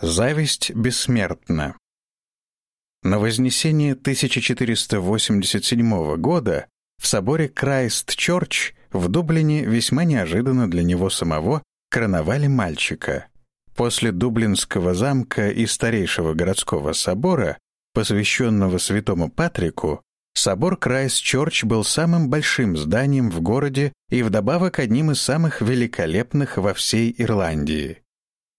Зависть бессмертна. На Вознесение 1487 года в соборе Крайст-Чорч в Дублине весьма неожиданно для него самого короновали мальчика. После Дублинского замка и старейшего городского собора, посвященного святому Патрику, собор Крайст-Чорч был самым большим зданием в городе и вдобавок одним из самых великолепных во всей Ирландии.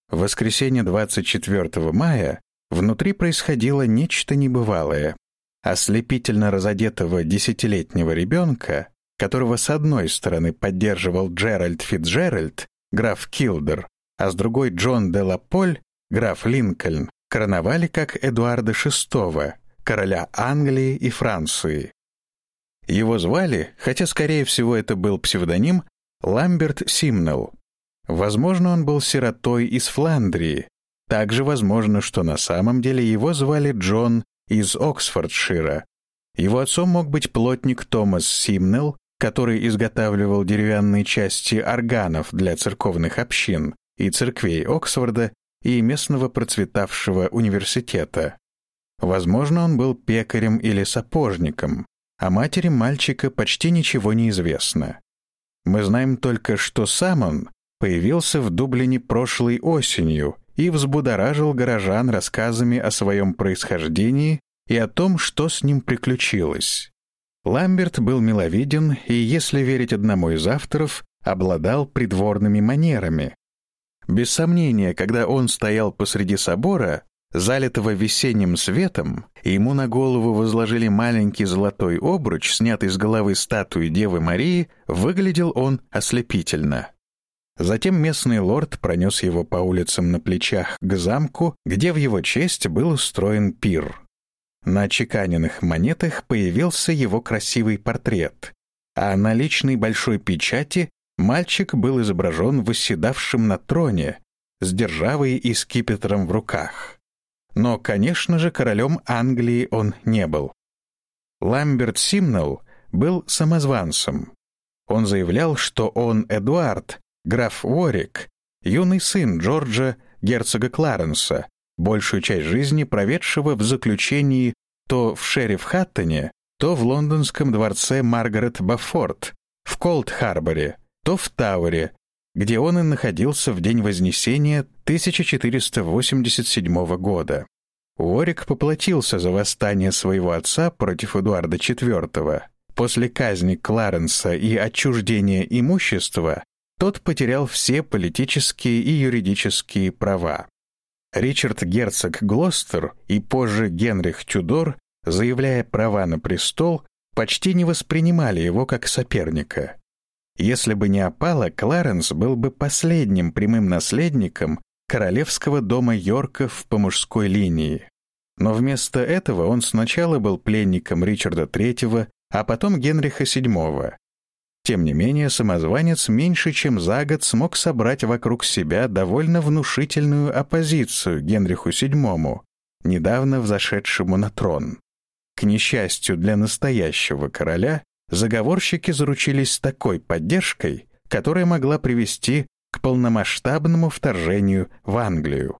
В воскресенье 24 мая внутри происходило нечто небывалое. Ослепительно разодетого десятилетнего ребенка, которого с одной стороны поддерживал Джеральд Фитджеральд, граф Килдер, а с другой Джон де Лаполь, граф Линкольн, короновали как Эдуарда VI, короля Англии и Франции. Его звали, хотя, скорее всего, это был псевдоним, Ламберт Симнелл. Возможно, он был сиротой из Фландрии. Также возможно, что на самом деле его звали Джон из Оксфордшира. Его отцом мог быть плотник Томас Симнелл, который изготавливал деревянные части органов для церковных общин и церквей Оксфорда и местного процветавшего университета. Возможно, он был пекарем или сапожником, о матери мальчика почти ничего не известно. Мы знаем только, что сам он появился в Дублине прошлой осенью и взбудоражил горожан рассказами о своем происхождении и о том, что с ним приключилось. Ламберт был миловиден и, если верить одному из авторов, обладал придворными манерами. Без сомнения, когда он стоял посреди собора, залитого весенним светом, ему на голову возложили маленький золотой обруч, снятый с головы статуи Девы Марии, выглядел он ослепительно. Затем местный лорд пронес его по улицам на плечах к замку, где в его честь был устроен пир. На чеканенных монетах появился его красивый портрет, а на личной большой печати мальчик был изображен восседавшим на троне, с державой и скипетром в руках. Но, конечно же, королем Англии он не был. Ламберт Симнелл был самозванцем. Он заявлял, что он Эдуард, граф Уорик, юный сын Джорджа, герцога Кларенса, большую часть жизни проведшего в заключении то в Шериф-Хаттоне, то в лондонском дворце Маргарет Баффорд, в Колд-Харборе, то в Тауэре, где он и находился в день Вознесения 1487 года. Уорик поплатился за восстание своего отца против Эдуарда IV. После казни Кларенса и отчуждения имущества тот потерял все политические и юридические права. Ричард Герцог Глостер и позже Генрих Тюдор, заявляя права на престол, почти не воспринимали его как соперника. Если бы не опала, Кларенс был бы последним прямым наследником королевского дома Йорков по мужской линии. Но вместо этого он сначала был пленником Ричарда III, а потом Генриха VII, тем не менее, самозванец меньше чем за год смог собрать вокруг себя довольно внушительную оппозицию Генриху VII, недавно взошедшему на трон. К несчастью для настоящего короля, заговорщики заручились такой поддержкой, которая могла привести к полномасштабному вторжению в Англию.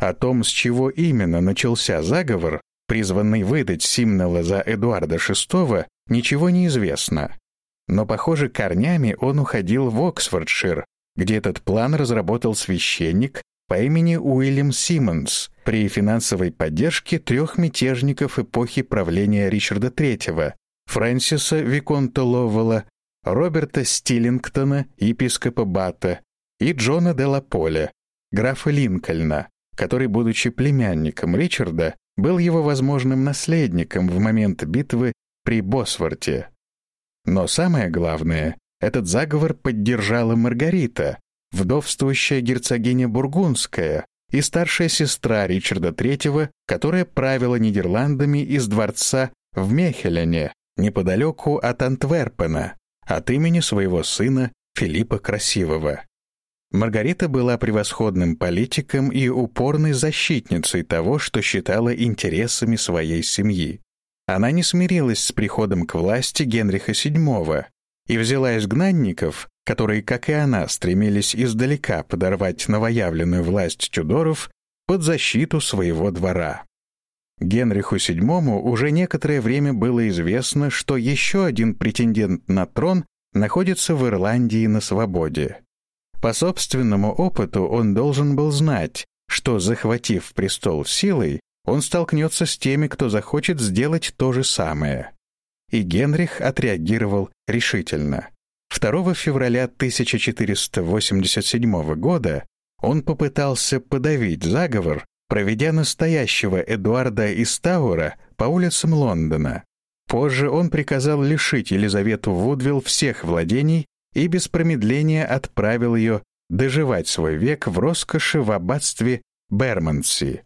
О том, с чего именно начался заговор, призванный выдать Симнела за Эдуарда VI, ничего не известно. Но, похоже, корнями он уходил в Оксфордшир, где этот план разработал священник по имени Уильям Симмонс при финансовой поддержке трех мятежников эпохи правления Ричарда III, Фрэнсиса Виконта Ловелла, Роберта Стиллингтона, епископа Бата, и Джона де Лаполя, графа Линкольна, который, будучи племянником Ричарда, был его возможным наследником в момент битвы при Босворте. Но самое главное, этот заговор поддержала Маргарита, вдовствующая герцогиня Бургундская и старшая сестра Ричарда III, которая правила Нидерландами из дворца в Мехелене, неподалеку от Антверпена, от имени своего сына Филиппа Красивого. Маргарита была превосходным политиком и упорной защитницей того, что считала интересами своей семьи. Она не смирилась с приходом к власти Генриха VII и взяла изгнанников, которые, как и она, стремились издалека подорвать новоявленную власть Тюдоров, под защиту своего двора. Генриху VII уже некоторое время было известно, что еще один претендент на трон находится в Ирландии на свободе. По собственному опыту он должен был знать, что, захватив престол силой, он столкнется с теми, кто захочет сделать то же самое. И Генрих отреагировал решительно. 2 февраля 1487 года он попытался подавить заговор, проведя настоящего Эдуарда из Тауэра по улицам Лондона. Позже он приказал лишить Елизавету Вудвилл всех владений и без промедления отправил ее доживать свой век в роскоши в аббатстве Бермонси.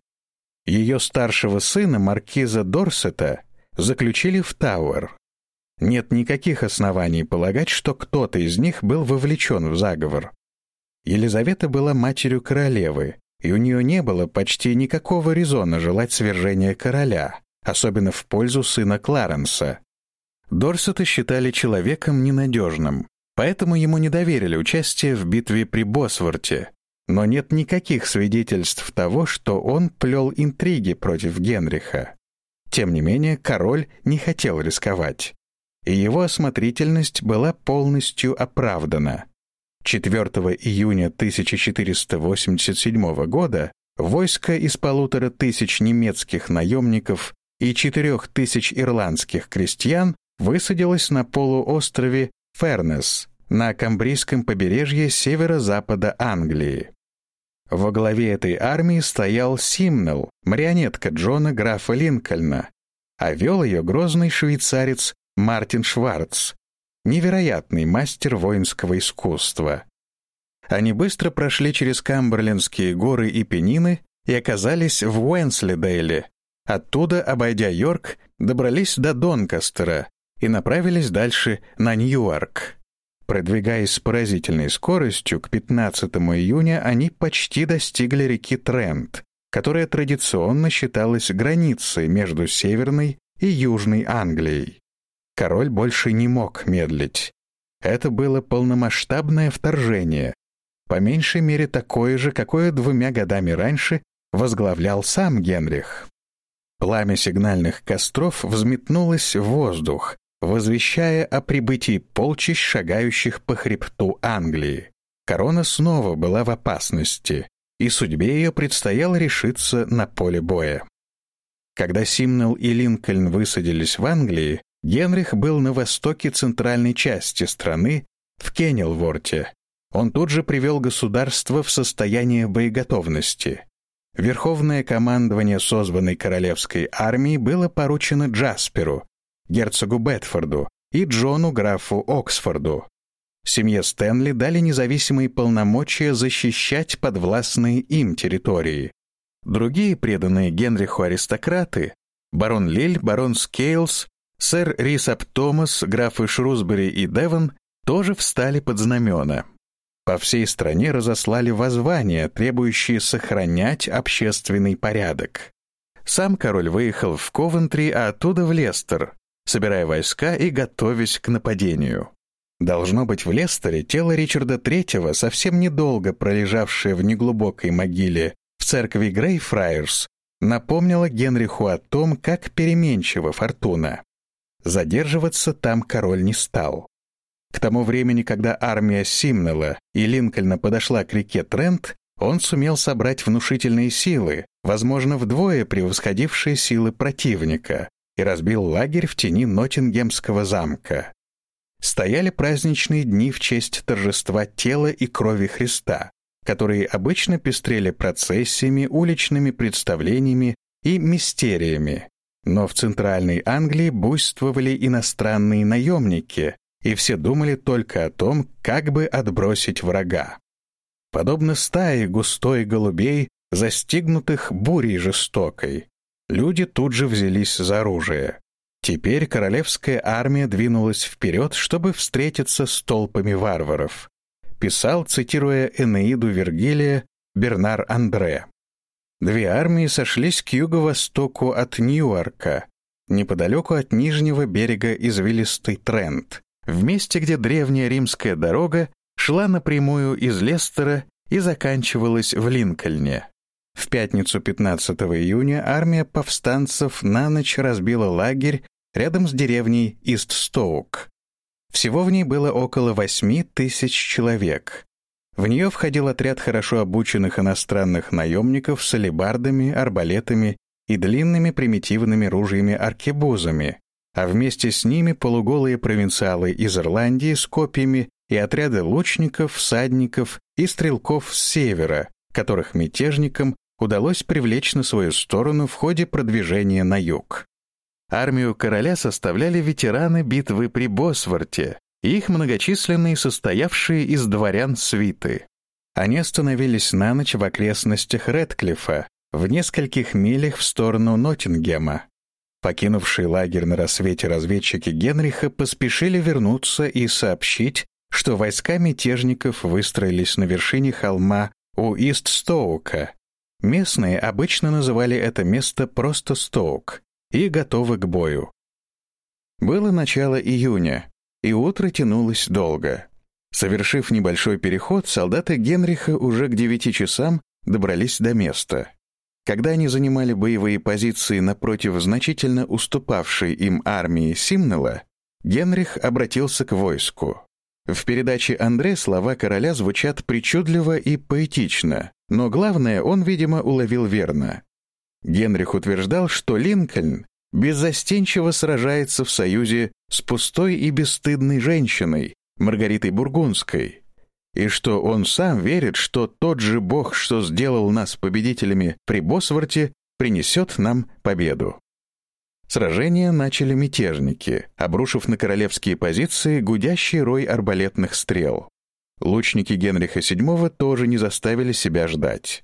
Ее старшего сына, маркиза Дорсета, заключили в Тауэр. Нет никаких оснований полагать, что кто-то из них был вовлечен в заговор. Елизавета была матерью королевы, и у нее не было почти никакого резона желать свержения короля, особенно в пользу сына Кларенса. Дорсета считали человеком ненадежным, поэтому ему не доверили участие в битве при Босворте, но нет никаких свидетельств того, что он плел интриги против Генриха. Тем не менее, король не хотел рисковать, и его осмотрительность была полностью оправдана. 4 июня 1487 года войско из полутора тысяч немецких наемников и четырех тысяч ирландских крестьян высадилось на полуострове Фернес на Камбрийском побережье северо-запада Англии. Во главе этой армии стоял Симнел, марионетка Джона графа Линкольна, а вел ее грозный швейцарец Мартин Шварц, невероятный мастер воинского искусства. Они быстро прошли через Камберлендские горы и Пенины и оказались в Уэнслидейле. Оттуда, обойдя Йорк, добрались до Донкастера и направились дальше на Ньюарк. Продвигаясь с поразительной скоростью, к 15 июня они почти достигли реки Трент, которая традиционно считалась границей между Северной и Южной Англией. Король больше не мог медлить. Это было полномасштабное вторжение, по меньшей мере такое же, какое двумя годами раньше возглавлял сам Генрих. Пламя сигнальных костров взметнулось в воздух, возвещая о прибытии полчищ, шагающих по хребту Англии. Корона снова была в опасности, и судьбе ее предстояло решиться на поле боя. Когда Симнел и Линкольн высадились в Англии, Генрих был на востоке центральной части страны, в Кеннелворте. Он тут же привел государство в состояние боеготовности. Верховное командование созванной королевской армии было поручено Джасперу, герцогу Бедфорду и Джону графу Оксфорду. Семье Стэнли дали независимые полномочия защищать подвластные им территории. Другие преданные Генриху аристократы — барон Лиль, барон Скейлс, Сэр Рис ап Томас, графы Шрусбери и Девон тоже встали под знамена. По всей стране разослали воззвания, требующие сохранять общественный порядок. Сам король выехал в Ковентри, а оттуда в Лестер, собирая войска и готовясь к нападению. Должно быть, в Лестере тело Ричарда III, совсем недолго пролежавшее в неглубокой могиле в церкви Грейфрайерс, напомнило Генриху о том, как переменчива фортуна. Задерживаться там король не стал. К тому времени, когда армия Симнела и Линкольна подошла к реке Трент, он сумел собрать внушительные силы, возможно, вдвое превосходившие силы противника, и разбил лагерь в тени Ноттингемского замка. Стояли праздничные дни в честь торжества тела и крови Христа, которые обычно пестрели процессиями, уличными представлениями и мистериями, но в Центральной Англии буйствовали иностранные наемники, и все думали только о том, как бы отбросить врага. Подобно стае густой голубей, застигнутых бурей жестокой, люди тут же взялись за оружие. Теперь королевская армия двинулась вперед, чтобы встретиться с толпами варваров. Писал, цитируя Энеиду Вергилия, Бернар Андре. Две армии сошлись к юго-востоку от Ньюарка, неподалеку от нижнего берега извилистый Трент, в месте, где древняя римская дорога шла напрямую из Лестера и заканчивалась в Линкольне. В пятницу 15 июня армия повстанцев на ночь разбила лагерь рядом с деревней Ист-Стоук. Всего в ней было около 8 тысяч человек. В нее входил отряд хорошо обученных иностранных наемников с алебардами, арбалетами и длинными примитивными ружьями-аркебузами, а вместе с ними полуголые провинциалы из Ирландии с копьями и отряды лучников, всадников и стрелков с севера, которых мятежникам удалось привлечь на свою сторону в ходе продвижения на юг. Армию короля составляли ветераны битвы при Босворте и их многочисленные состоявшие из дворян свиты. Они остановились на ночь в окрестностях Редклифа, в нескольких милях в сторону Ноттингема. Покинувшие лагерь на рассвете разведчики Генриха поспешили вернуться и сообщить, что войска мятежников выстроились на вершине холма у Ист-Стоука. Местные обычно называли это место просто Стоук и готовы к бою. Было начало июня, и утро тянулось долго. Совершив небольшой переход, солдаты Генриха уже к девяти часам добрались до места. Когда они занимали боевые позиции напротив значительно уступавшей им армии Симнела, Генрих обратился к войску. В передаче Андре слова короля звучат причудливо и поэтично, но главное он, видимо, уловил верно. Генрих утверждал, что Линкольн беззастенчиво сражается в союзе с пустой и бесстыдной женщиной, Маргаритой Бургундской, и что он сам верит, что тот же Бог, что сделал нас победителями при Босворте, принесет нам победу. Сражение начали мятежники, обрушив на королевские позиции гудящий рой арбалетных стрел. Лучники Генриха VII тоже не заставили себя ждать.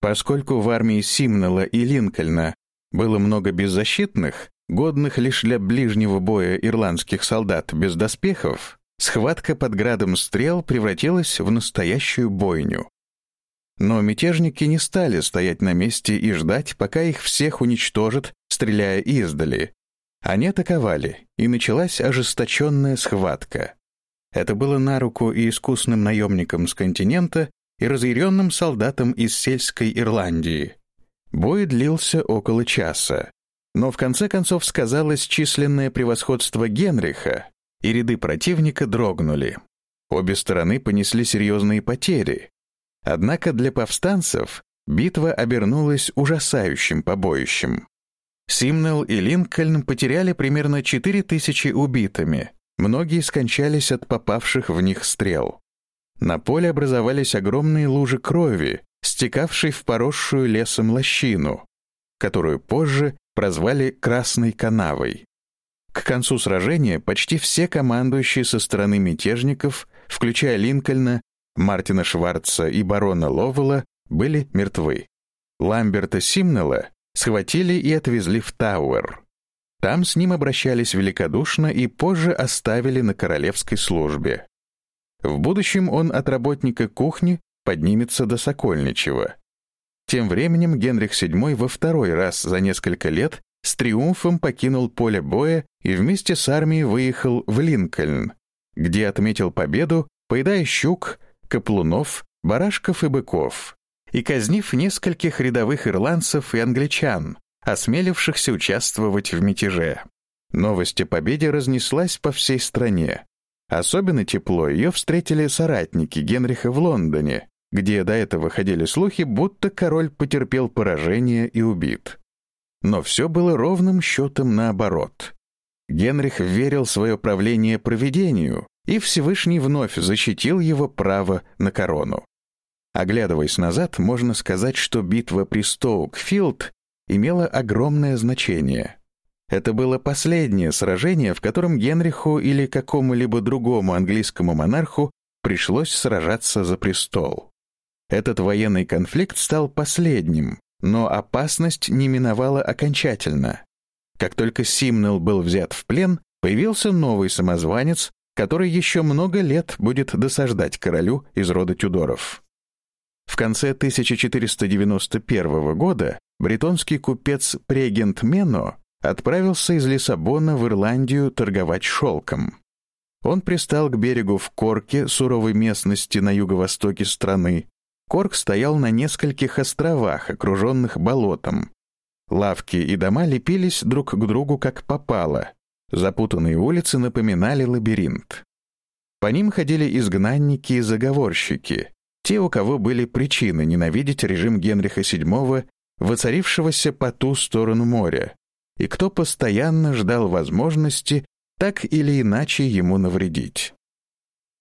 Поскольку в армии Симнела и Линкольна было много беззащитных, годных лишь для ближнего боя ирландских солдат без доспехов, схватка под градом стрел превратилась в настоящую бойню. Но мятежники не стали стоять на месте и ждать, пока их всех уничтожат, стреляя издали. Они атаковали, и началась ожесточенная схватка. Это было на руку и искусным наемникам с континента, и разъяренным солдатам из сельской Ирландии. Бой длился около часа. Но в конце концов сказалось численное превосходство Генриха, и ряды противника дрогнули. Обе стороны понесли серьезные потери. Однако для повстанцев битва обернулась ужасающим побоищем. Симнел и Линкольн потеряли примерно 4000 убитыми, многие скончались от попавших в них стрел. На поле образовались огромные лужи крови, стекавшей в поросшую лесом лощину, которую позже прозвали «Красной канавой». К концу сражения почти все командующие со стороны мятежников, включая Линкольна, Мартина Шварца и барона Ловела, были мертвы. Ламберта Симнелла схватили и отвезли в Тауэр. Там с ним обращались великодушно и позже оставили на королевской службе. В будущем он от работника кухни поднимется до Сокольничего. Тем временем Генрих VII во второй раз за несколько лет с триумфом покинул поле боя и вместе с армией выехал в Линкольн, где отметил победу, поедая щук, каплунов, барашков и быков, и казнив нескольких рядовых ирландцев и англичан, осмелившихся участвовать в мятеже. Новость о победе разнеслась по всей стране. Особенно тепло ее встретили соратники Генриха в Лондоне, где до этого ходили слухи, будто король потерпел поражение и убит. Но все было ровным счетом наоборот. Генрих верил свое правление провидению, и Всевышний вновь защитил его право на корону. Оглядываясь назад, можно сказать, что битва при Стоук-Филд имела огромное значение. Это было последнее сражение, в котором Генриху или какому-либо другому английскому монарху пришлось сражаться за престол. Этот военный конфликт стал последним, но опасность не миновала окончательно. Как только Симнел был взят в плен, появился новый самозванец, который еще много лет будет досаждать королю из рода Тюдоров. В конце 1491 года бретонский купец Прегент Мено отправился из Лиссабона в Ирландию торговать шелком. Он пристал к берегу в Корке, суровой местности на юго-востоке страны, Корк стоял на нескольких островах, окруженных болотом. Лавки и дома лепились друг к другу как попало. Запутанные улицы напоминали лабиринт. По ним ходили изгнанники и заговорщики, те, у кого были причины ненавидеть режим Генриха VII, воцарившегося по ту сторону моря, и кто постоянно ждал возможности так или иначе ему навредить.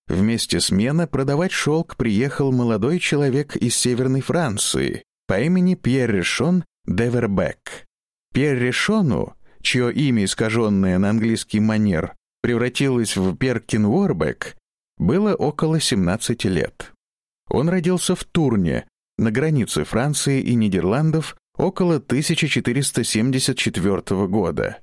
Вместе с Мена продавать шелк приехал молодой человек из Северной Франции по имени Пьер Решон де Вербек. Пьер Решону, чье имя, искаженное на английский манер, превратилось в Перкин Уорбек, было около 17 лет. Он родился в Турне, на границе Франции и Нидерландов, около 1474 года.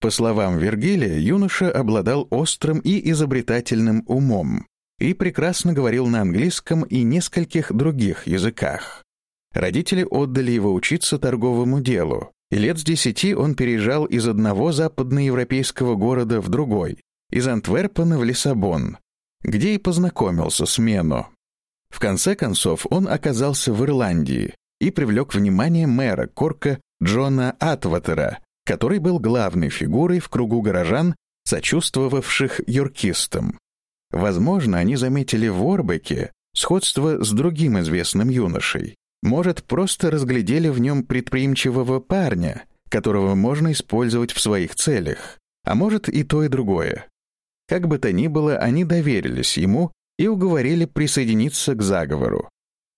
По словам Вергилия, юноша обладал острым и изобретательным умом и прекрасно говорил на английском и нескольких других языках. Родители отдали его учиться торговому делу, и лет с десяти он переезжал из одного западноевропейского города в другой, из Антверпена в Лиссабон, где и познакомился с Мено. В конце концов он оказался в Ирландии и привлек внимание мэра Корка Джона Атватера, который был главной фигурой в кругу горожан, сочувствовавших юркистам. Возможно, они заметили в Орбеке сходство с другим известным юношей, может, просто разглядели в нем предприимчивого парня, которого можно использовать в своих целях, а может и то, и другое. Как бы то ни было, они доверились ему и уговорили присоединиться к заговору.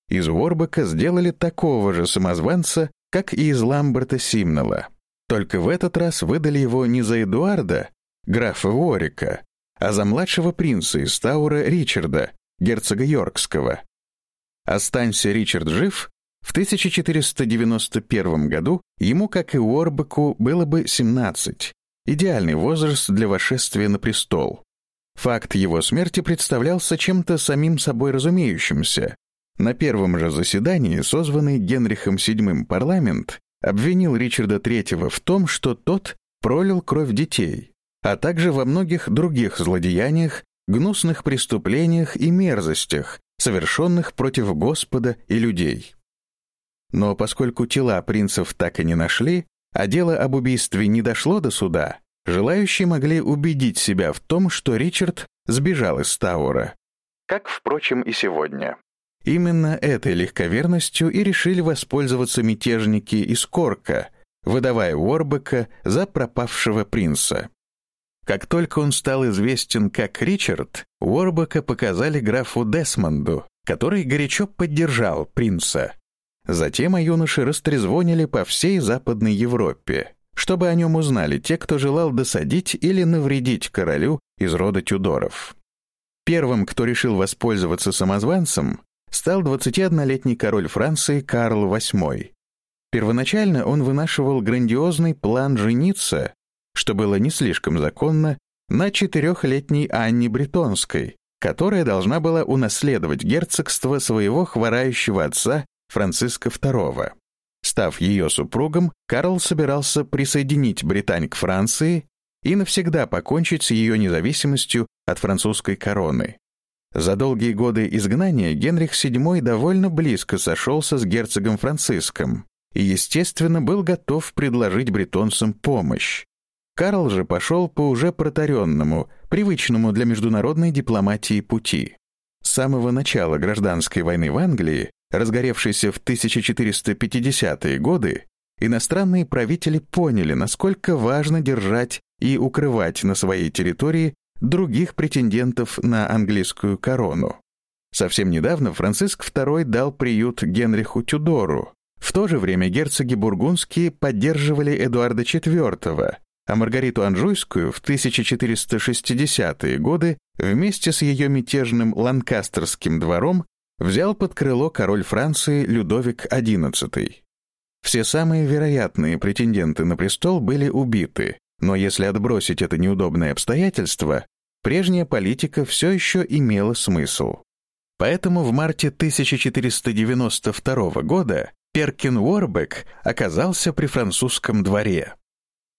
Из Ворбака сделали такого же самозванца, как и из Ламберта Симнелла. Только в этот раз выдали его не за Эдуарда, графа Уорика, а за младшего принца из Таура Ричарда, герцога Йоркского, Останься Ричард жив, в 1491 году ему, как и Уорбеку, было бы 17, идеальный возраст для восшествия на престол. Факт его смерти представлялся чем-то самим собой разумеющимся. На первом же заседании, созванный Генрихом VII парламент, обвинил Ричарда III в том, что тот пролил кровь детей, а также во многих других злодеяниях, гнусных преступлениях и мерзостях, совершенных против Господа и людей. Но поскольку тела принцев так и не нашли, а дело об убийстве не дошло до суда, желающие могли убедить себя в том, что Ричард сбежал из Таура. Как, впрочем, и сегодня. Именно этой легковерностью и решили воспользоваться мятежники из Корка, выдавая Уорбека за пропавшего принца. Как только он стал известен как Ричард, Уорбека показали графу Десмонду, который горячо поддержал принца. Затем о юноше растрезвонили по всей Западной Европе, чтобы о нем узнали те, кто желал досадить или навредить королю из рода Тюдоров. Первым, кто решил воспользоваться самозванцем, стал 21-летний король Франции Карл VIII. Первоначально он вынашивал грандиозный план жениться что было не слишком законно, на четырехлетней Анне Бретонской, которая должна была унаследовать герцогство своего хворающего отца Франциска II. Став ее супругом, Карл собирался присоединить Британь к Франции и навсегда покончить с ее независимостью от французской короны. За долгие годы изгнания Генрих VII довольно близко сошелся с герцогом Франциском и, естественно, был готов предложить бретонцам помощь. Карл же пошел по уже протаренному, привычному для международной дипломатии пути. С самого начала гражданской войны в Англии, разгоревшейся в 1450-е годы, иностранные правители поняли, насколько важно держать и укрывать на своей территории других претендентов на английскую корону. Совсем недавно Франциск II дал приют Генриху Тюдору. В то же время герцоги бургундские поддерживали Эдуарда IV, а Маргариту Анжуйскую в 1460-е годы вместе с ее мятежным ланкастерским двором взял под крыло король Франции Людовик XI. Все самые вероятные претенденты на престол были убиты, но если отбросить это неудобное обстоятельство, прежняя политика все еще имела смысл. Поэтому в марте 1492 года Перкин Уорбек оказался при французском дворе.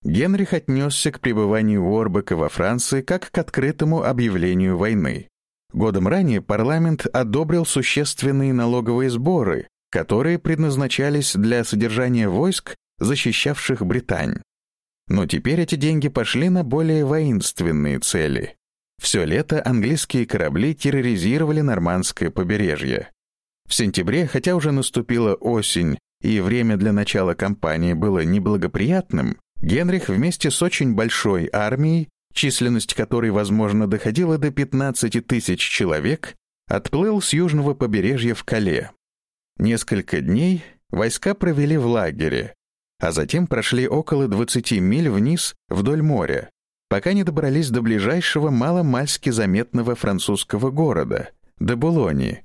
Генрих отнесся к пребыванию Уорбека во Франции как к открытому объявлению войны. Годом ранее парламент одобрил существенные налоговые сборы, которые предназначались для содержания войск, защищавших Британь. Но теперь эти деньги пошли на более воинственные цели. Все лето английские корабли терроризировали нормандское побережье. В сентябре, хотя уже наступила осень и время для начала кампании было неблагоприятным, Генрих вместе с очень большой армией, численность которой, возможно, доходила до 15 тысяч человек, отплыл с южного побережья в Кале. Несколько дней войска провели в лагере, а затем прошли около 20 миль вниз вдоль моря, пока не добрались до ближайшего маломальски заметного французского города, до Булони.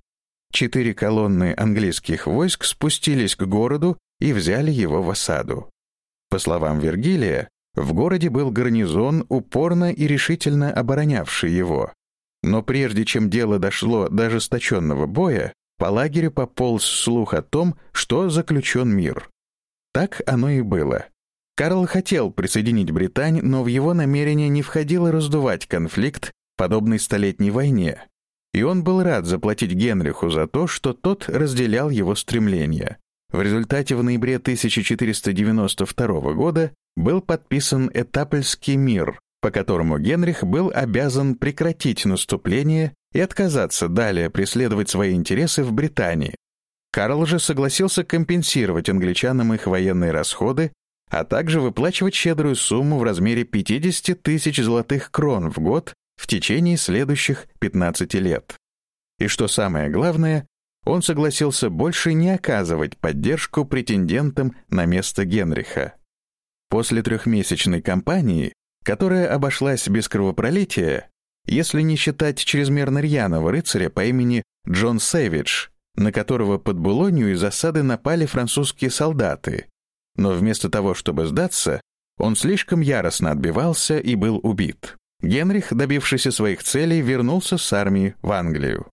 Четыре колонны английских войск спустились к городу и взяли его в осаду. По словам Вергилия, в городе был гарнизон, упорно и решительно оборонявший его. Но прежде чем дело дошло до ожесточенного боя, по лагерю пополз слух о том, что заключен мир. Так оно и было. Карл хотел присоединить Британь, но в его намерение не входило раздувать конфликт, подобный Столетней войне. И он был рад заплатить Генриху за то, что тот разделял его стремления. В результате в ноябре 1492 года был подписан Этапельский мир, по которому Генрих был обязан прекратить наступление и отказаться далее преследовать свои интересы в Британии. Карл же согласился компенсировать англичанам их военные расходы а также выплачивать щедрую сумму в размере 50 тысяч золотых крон в год в течение следующих 15 лет. И что самое главное, он согласился больше не оказывать поддержку претендентам на место Генриха. После трехмесячной кампании, которая обошлась без кровопролития, если не считать чрезмерно рьяного рыцаря по имени Джон Сэвидж, на которого под Булонью из засады напали французские солдаты, но вместо того, чтобы сдаться, он слишком яростно отбивался и был убит. Генрих, добившийся своих целей, вернулся с армией в Англию.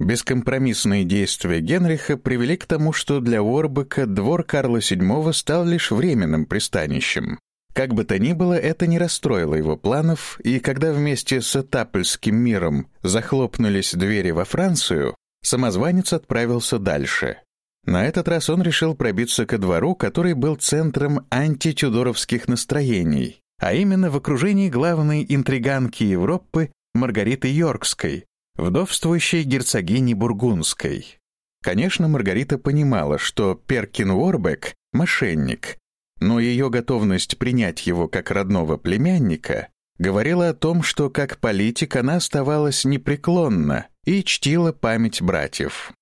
Бескомпромиссные действия Генриха привели к тому, что для Уорбека двор Карла VII стал лишь временным пристанищем. Как бы то ни было, это не расстроило его планов, и когда вместе с Этапельским миром захлопнулись двери во Францию, самозванец отправился дальше. На этот раз он решил пробиться ко двору, который был центром антитюдоровских настроений, а именно в окружении главной интриганки Европы Маргариты Йоркской, вдовствующей герцогини Бургундской. Конечно, Маргарита понимала, что Перкин Уорбек — мошенник, но ее готовность принять его как родного племянника говорила о том, что как политик она оставалась непреклонна и чтила память братьев.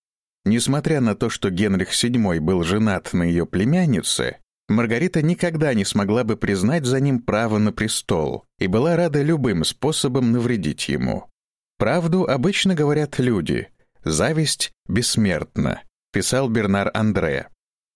Несмотря на то, что Генрих VII был женат на ее племяннице, Маргарита никогда не смогла бы признать за ним право на престол и была рада любым способом навредить ему. «Правду обычно говорят люди. Зависть бессмертна», — писал Бернар Андре.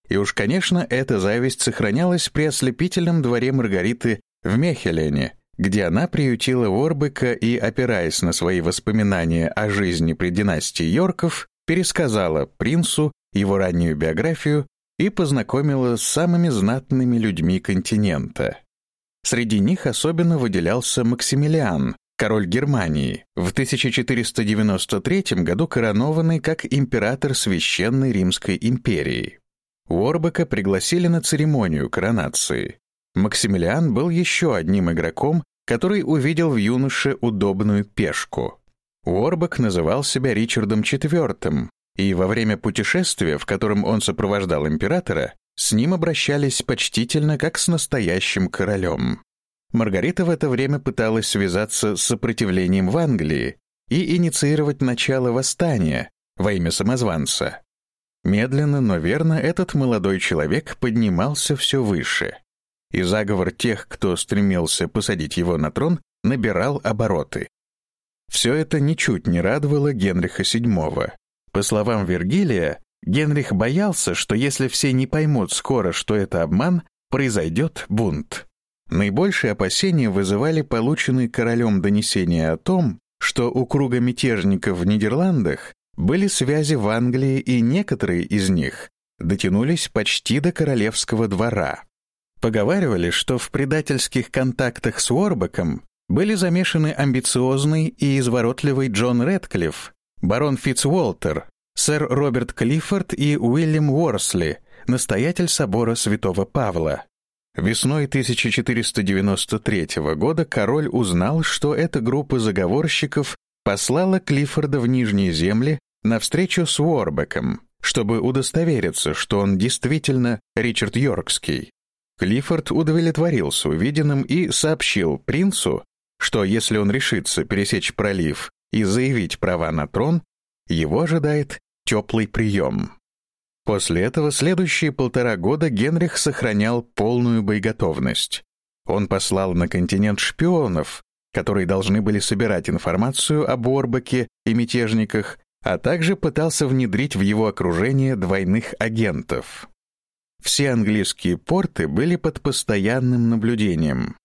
И уж, конечно, эта зависть сохранялась при ослепительном дворе Маргариты в Мехелене, где она приютила Ворбека и, опираясь на свои воспоминания о жизни при династии Йорков, пересказала принцу его раннюю биографию и познакомила с самыми знатными людьми континента. Среди них особенно выделялся Максимилиан, король Германии, в 1493 году коронованный как император Священной Римской империи. Уорбека пригласили на церемонию коронации. Максимилиан был еще одним игроком, который увидел в юноше удобную пешку. Уорбек называл себя Ричардом IV, и во время путешествия, в котором он сопровождал императора, с ним обращались почтительно, как с настоящим королем. Маргарита в это время пыталась связаться с сопротивлением в Англии и инициировать начало восстания во имя самозванца. Медленно, но верно этот молодой человек поднимался все выше, и заговор тех, кто стремился посадить его на трон, набирал обороты. Все это ничуть не радовало Генриха VII. По словам Вергилия, Генрих боялся, что если все не поймут скоро, что это обман, произойдет бунт. Наибольшие опасения вызывали полученные королем донесения о том, что у круга мятежников в Нидерландах были связи в Англии, и некоторые из них дотянулись почти до королевского двора. Поговаривали, что в предательских контактах с Уорбеком были замешаны амбициозный и изворотливый Джон Рэдклифф, барон Фитцуолтер, сэр Роберт Клиффорд и Уильям Уорсли, настоятель собора святого Павла. Весной 1493 года король узнал, что эта группа заговорщиков послала Клиффорда в Нижние земли на встречу с Уорбеком, чтобы удостовериться, что он действительно Ричард Йоркский. Клиффорд удовлетворился увиденным и сообщил принцу, что если он решится пересечь пролив и заявить права на трон, его ожидает теплый прием. После этого следующие полтора года Генрих сохранял полную боеготовность. Он послал на континент шпионов, которые должны были собирать информацию об Орбаке и мятежниках, а также пытался внедрить в его окружение двойных агентов. Все английские порты были под постоянным наблюдением.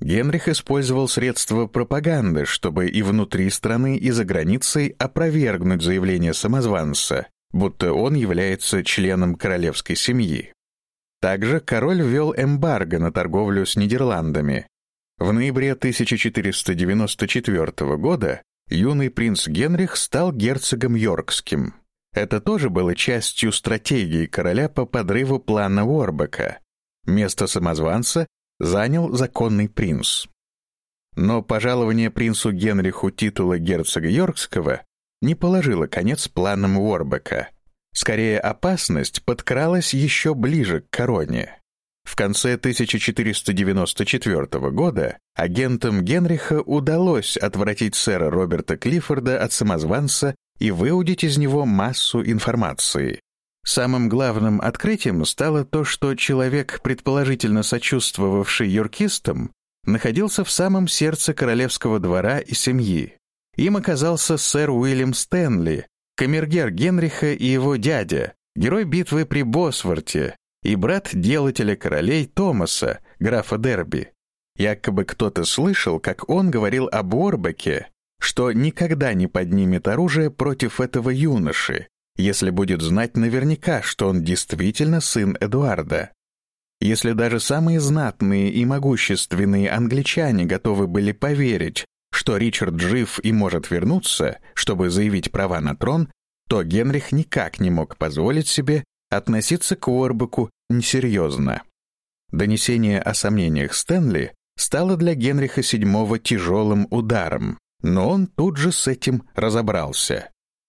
Генрих использовал средства пропаганды, чтобы и внутри страны, и за границей опровергнуть заявление самозванца, будто он является членом королевской семьи. Также король ввел эмбарго на торговлю с Нидерландами. В ноябре 1494 года юный принц Генрих стал герцогом Йоркским. Это тоже было частью стратегии короля по подрыву плана Уорбека. Место самозванца занял законный принц. Но пожалование принцу Генриху титула герцога Йоркского не положило конец планам Уорбека. Скорее, опасность подкралась еще ближе к короне. В конце 1494 года агентам Генриха удалось отвратить сэра Роберта Клиффорда от самозванца и выудить из него массу информации. Самым главным открытием стало то, что человек, предположительно сочувствовавший юркистам, находился в самом сердце королевского двора и семьи. Им оказался сэр Уильям Стэнли, камергер Генриха и его дядя, герой битвы при Босворте и брат делателя королей Томаса, графа Дерби. Якобы кто-то слышал, как он говорил об Орбеке, что никогда не поднимет оружие против этого юноши, если будет знать наверняка, что он действительно сын Эдуарда. Если даже самые знатные и могущественные англичане готовы были поверить, что Ричард жив и может вернуться, чтобы заявить права на трон, то Генрих никак не мог позволить себе относиться к Уорбеку несерьезно. Донесение о сомнениях Стэнли стало для Генриха VII тяжелым ударом, но он тут же с этим разобрался.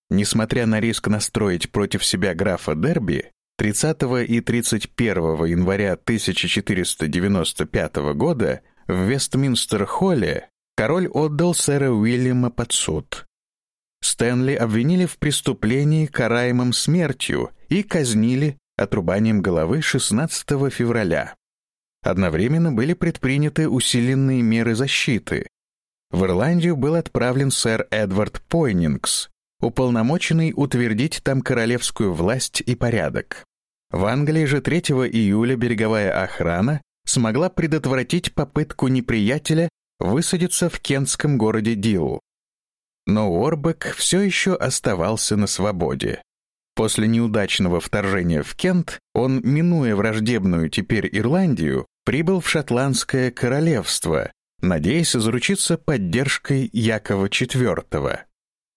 Несмотря на риск настроить против себя графа Дерби, 30 и 31 января 1495 года в Вестминстер-холле король отдал сэра Уильяма под суд. Стэнли обвинили в преступлении, караемом смертью, и казнили отрубанием головы 16 февраля. Одновременно были предприняты усиленные меры защиты. В Ирландию был отправлен сэр Эдвард Пойнингс, уполномоченный утвердить там королевскую власть и порядок. В Англии же 3 июля береговая охрана смогла предотвратить попытку неприятеля высадиться в кентском городе Дилл. Но Уорбек все еще оставался на свободе. После неудачного вторжения в Кент он, минуя враждебную теперь Ирландию, прибыл в Шотландское королевство, надеясь заручиться поддержкой Якова IV.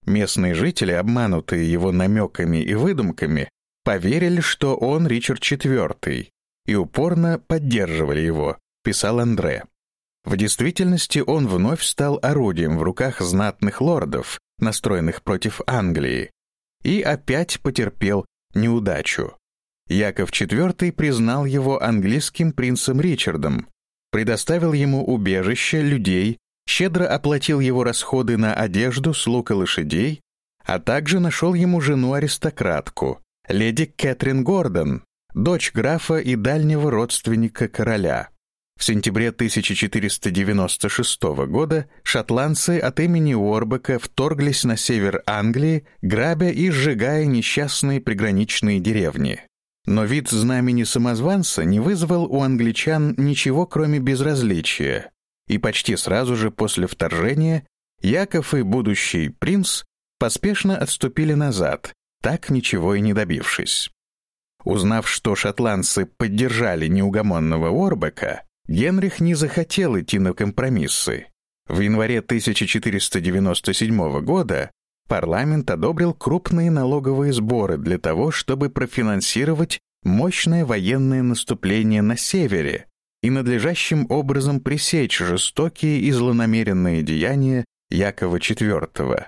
Местные жители, обманутые его намеками и выдумками, поверили, что он Ричард IV, и упорно поддерживали его, писал Андре. В действительности он вновь стал орудием в руках знатных лордов, настроенных против Англии, и опять потерпел неудачу. Яков IV признал его английским принцем Ричардом, предоставил ему убежище, людей, щедро оплатил его расходы на одежду, слуг и лошадей, а также нашел ему жену-аристократку, леди Кэтрин Гордон, дочь графа и дальнего родственника короля. В сентябре 1496 года шотландцы от имени Уорбека вторглись на север Англии, грабя и сжигая несчастные приграничные деревни. Но вид знамени самозванца не вызвал у англичан ничего, кроме безразличия, и почти сразу же после вторжения Яков и будущий принц поспешно отступили назад, так ничего и не добившись. Узнав, что шотландцы поддержали неугомонного Уорбека, Генрих не захотел идти на компромиссы. В январе 1497 года парламент одобрил крупные налоговые сборы для того, чтобы профинансировать мощное военное наступление на севере и надлежащим образом пресечь жестокие и злонамеренные деяния Якова IV.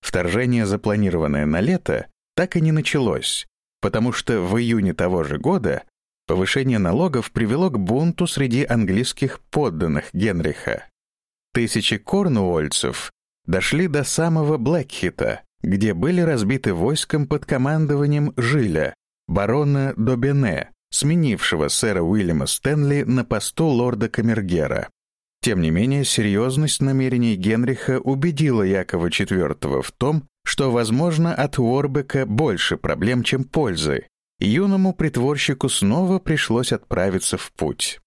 Вторжение, запланированное на лето, так и не началось, потому что в июне того же года повышение налогов привело к бунту среди английских подданных Генриха. Тысячи корнуольцев дошли до самого Блэкхита, где были разбиты войском под командованием Жиля, барона Добене, сменившего сэра Уильяма Стэнли на посту лорда Камергера. Тем не менее, серьезность намерений Генриха убедила Якова IV в том, что, возможно, от Уорбека больше проблем, чем пользы, юному притворщику снова пришлось отправиться в путь.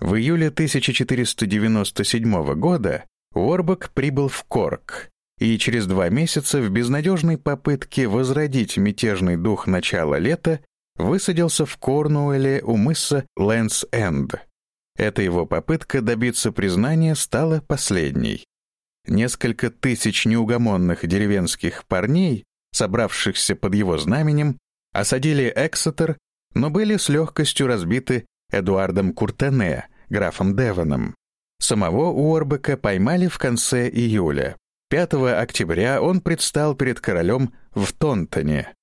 В июле 1497 года Уорбек прибыл в Корк, и через два месяца в безнадежной попытке возродить мятежный дух начала лета высадился в Корнуэлле у мыса Лэнс-Энд. Эта его попытка добиться признания стала последней. Несколько тысяч неугомонных деревенских парней, собравшихся под его знаменем, осадили Эксетер, но были с легкостью разбиты Эдуардом Куртене, графом Девоном. Самого Уорбека поймали в конце июля. 5 октября он предстал перед королем в Тонтоне.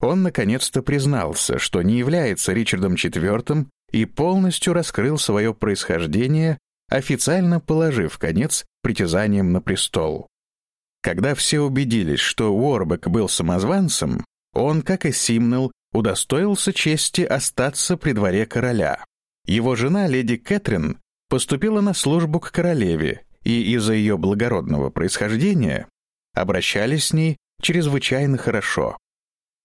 Он наконец-то признался, что не является Ричардом IV и полностью раскрыл свое происхождение, официально положив конец притязаниям на престол. Когда все убедились, что Уорбек был самозванцем, он, как и Симнел, удостоился чести остаться при дворе короля. Его жена, леди Кэтрин, поступила на службу к королеве, и из-за ее благородного происхождения обращались с ней чрезвычайно хорошо.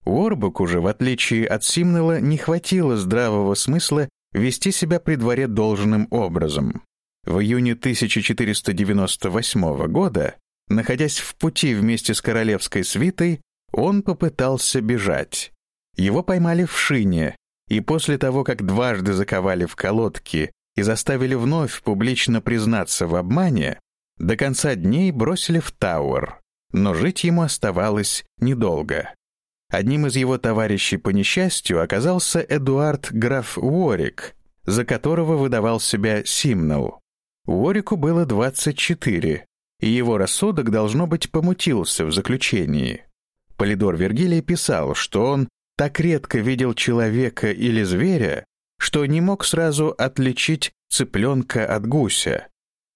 Уорбеку же, в отличие от Симнела, не хватило здравого смысла вести себя при дворе должным образом. В июне 1498 года, находясь в пути вместе с королевской свитой, он попытался бежать. Его поймали в шине, и после того, как дважды заковали в колодки и заставили вновь публично признаться в обмане, до конца дней бросили в Тауэр, но жить ему оставалось недолго. Одним из его товарищей по несчастью оказался Эдуард граф Уорик, за которого выдавал себя Симнел. Уорику было 24, и его рассудок, должно быть, помутился в заключении. Полидор Вергилий писал, что он так редко видел человека или зверя, что не мог сразу отличить цыпленка от гуся.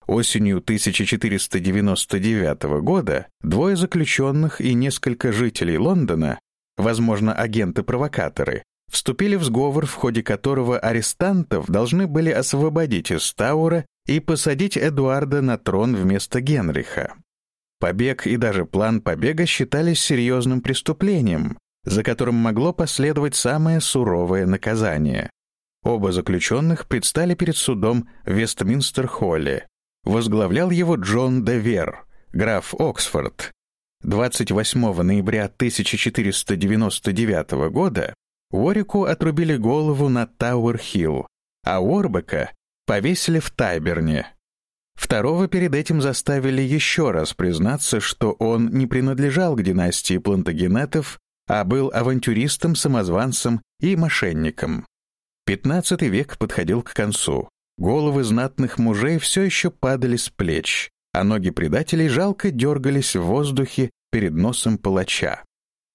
Осенью 1499 года двое заключенных и несколько жителей Лондона возможно, агенты-провокаторы, вступили в сговор, в ходе которого арестантов должны были освободить из Таура и посадить Эдуарда на трон вместо Генриха. Побег и даже план побега считались серьезным преступлением, за которым могло последовать самое суровое наказание. Оба заключенных предстали перед судом в Вестминстер-Холле. Возглавлял его Джон де Вер, граф Оксфорд, 28 ноября 1499 года Уорику отрубили голову на Тауэр-Хилл, а Уорбека повесили в Тайберне. Второго перед этим заставили еще раз признаться, что он не принадлежал к династии плантагенетов, а был авантюристом, самозванцем и мошенником. Пятнадцатый век подходил к концу. Головы знатных мужей все еще падали с плеч, а ноги предателей жалко дергались в воздухе перед носом палача.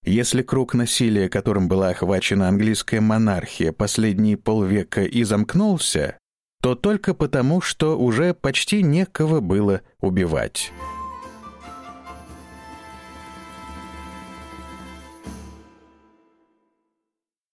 Если круг насилия, которым была охвачена английская монархия последние полвека и замкнулся, то только потому, что уже почти некого было убивать.